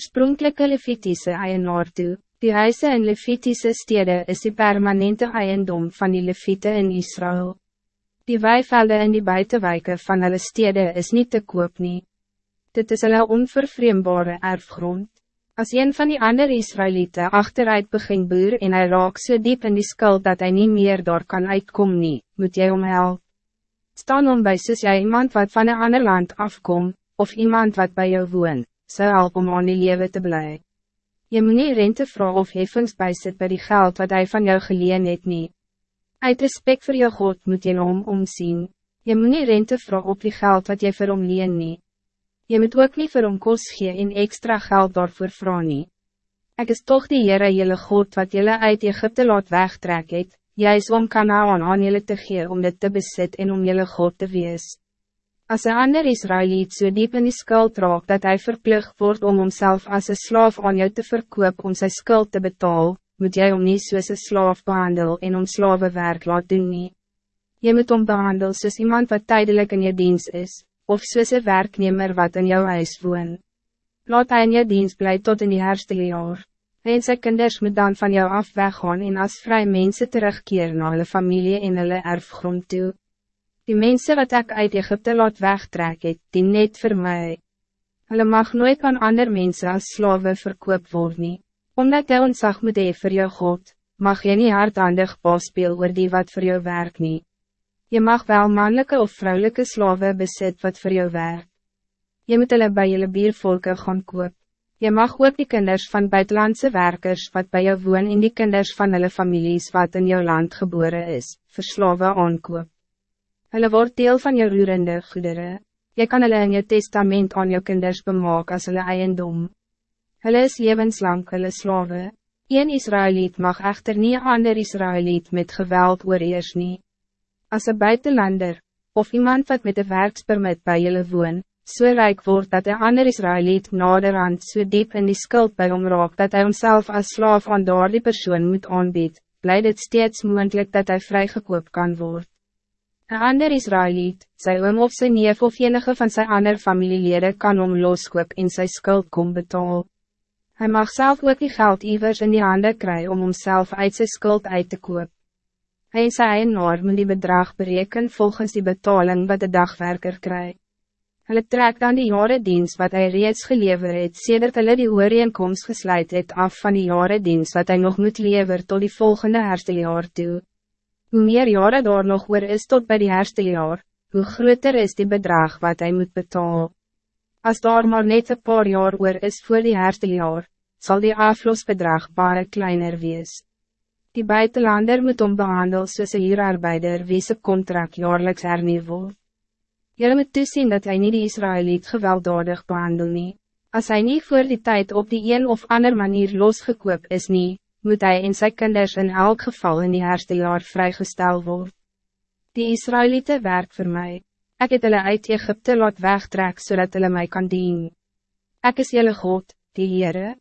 oorspronkelijke Levitiese eienaar toe. Die huise in Levitiese stede is die permanente eiendom van die Levite in Israël. Die weivelde in die buitenwijken van hulle stede is niet te koop nie. Dit is hulle onvervreembare erfgrond. Als een van die andere Israëlieten achteruit begin boer en hij raak so diep in die skuld dat hij niet meer door kan uitkomen, nie, moet jy om help. Staan om bij soos jy iemand wat van een ander land afkom, of iemand wat bij jou woon, so help om aan die lewe te blij. Je moet nie rente vraag of heffings bijzet bij die geld wat hij van jou geleen het nie. Uit respect voor jou God moet je om omzien. Je moet nie rente vraag op die geld wat jy vir hom leen nie. Je moet ook niet vir hom kos gee en extra geld daarvoor vraag nie. Ek is toch die Heere jylle God wat jylle uit Egypte laat wegtrek het, juist om Kanaan aan jylle te gee om dit te besit en om jylle God te wees. Als een ander Israëliet so diep in die skuld raak dat hij verplicht wordt om homself als een slaaf aan jou te verkoop om zijn skuld te betalen, moet jij om niet soos een slaaf behandel en om slavenwerk laat doen nie. Jy moet om behandel soos iemand wat tijdelijk in je dienst is, of soos een werknemer wat in jou huis woon. Laat hy in je dienst blij tot in die herste jaar. En sy kinders moet dan van jou af weggaan en als vrij mensen terugkeer naar hulle familie en hulle erfgrond toe. Die mensen wat ik uit Egypte laat wegtrek het, die net voor mij. Hulle mag nooit aan ander mensen als slaven verkoop worden. Omdat jy ontzag moet hee vir jou God, mag jy nie hardhandig speel oor die wat voor jou werk nie. Je mag wel mannelijke of vrouwelijke slaven bezit wat voor jou werk. Je moet hulle by julle biervolke gaan koop. Je mag ook die kinders van buitenlandse werkers wat bij jou woon en die kinders van hulle families wat in jou land geboren is, verslaven aankoop. Hulle word deel van jou roerende goederen. Je kan hulle in je testament aan jou kinders bemaak as hulle eiendom. Hulle is levenslang hulle slawe. Een Israëliet mag echter nie ander Israëliet met geweld oorheers nie. As een buitenlander, of iemand wat met een werkspermit bij julle woon, so rijk wordt dat een ander Israëliet naderhand so diep in die skuld bij hom raak dat hij homself als slaaf aan daar die persoon moet aanbied, blijft het steeds moeilijk dat hij vrijgekoop kan worden. Een ander Israëliet, sy oom of sy neef of enige van zijn ander familielede kan om loskoop en sy skuld kom betaal. Hij mag zelf ook die geld ivers in die handen krijgen om homself uit zijn skuld uit te koop. Hij en sy moet die bedrag bereken volgens die betaling wat de dagwerker krijgt. Hulle trek dan die jare dienst wat hij reeds gelever het, sedert hulle die ooreenkomst gesluit het af van die jare dienst wat hij nog moet lever tot die volgende herste jaar toe. Hoe meer jaren daar nog weer is tot bij die herste jaar, hoe groter is die bedrag wat hij moet betalen. Als daar maar net een paar jaar weer is voor die herste jaar, zal die aflosbedrag bare kleiner wees. Die buitenlander moet om behandel soos een hierarbeider wie sy contract jaarlijks hernieuw word. Jylle moet toesien dat hij niet die Israëliet gewelddadig behandel nie. As hy nie voor die tijd op die een of ander manier losgekoop is nie, moet hij in zijn kinders in elk geval in die herste jaar vrijgesteld worden. Die Israëlieten werk voor mij. Ik het hulle uit Egypte laat wegtrek zodat hulle mij kan dienen. Ik is jullie God, die Heere.